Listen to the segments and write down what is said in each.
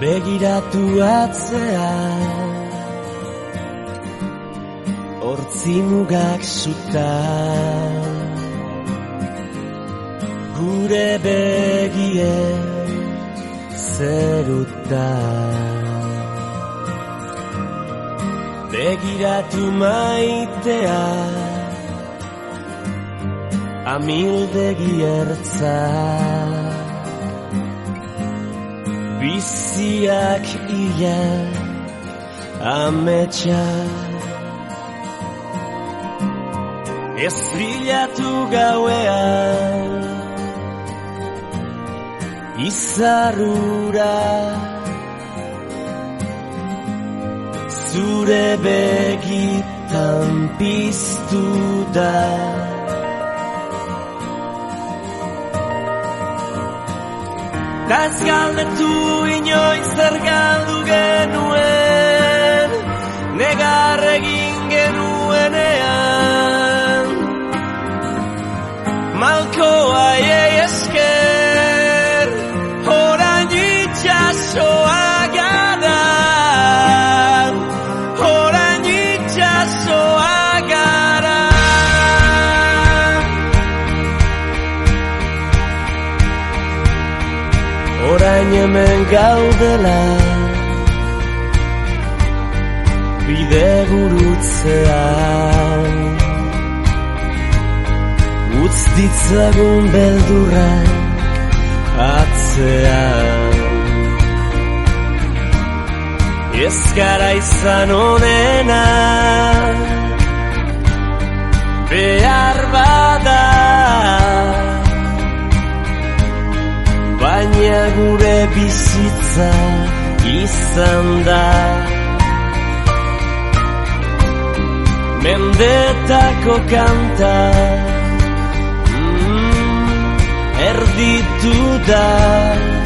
begiratu atzea Hortzi mugak zuta Gure begie zeruta Begiratu maitea Amildegi ertzak Biziak ia ametsa. Ez bilatu gauean Izarrura. Zure begitan piztu da Da ez galdetu inoiz zer galdu genuen Negar genuenean. Malko Orain hemen gaudela. Bide gurutzean Utz ditzagun beldurrak atzean. Ez gara izan onena bizitza izan da Mendetako kanta. Mm, Erditu da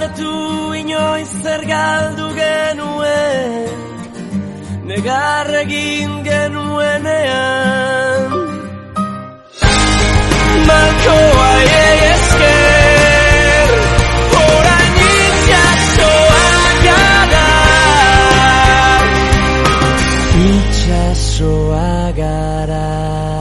Galdetu inoiz zer galdu genuen Negar egin genuenean. Malkoa iei esker Horain itxasoa gara Itxasoa gara.